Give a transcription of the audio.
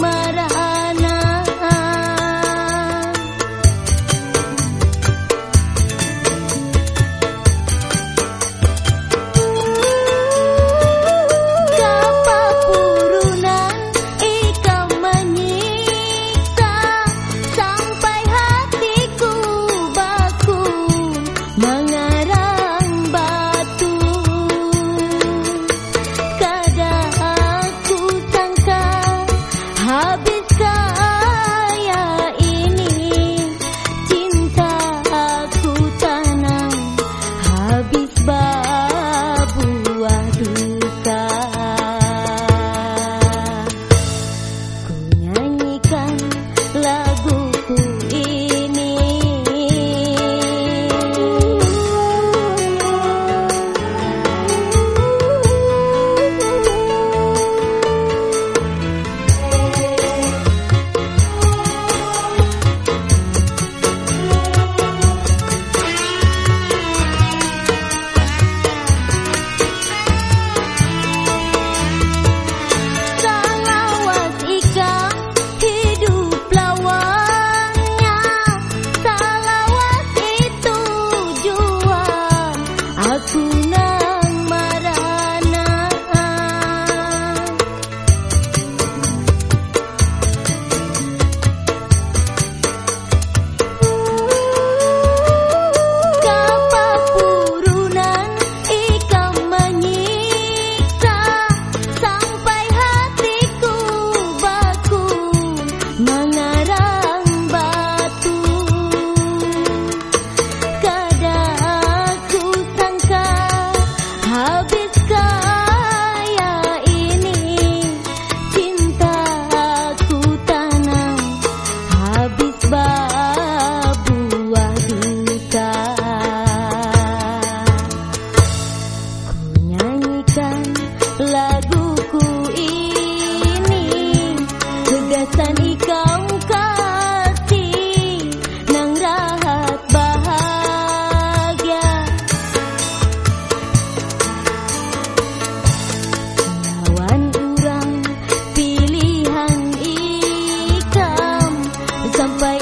marah. sampai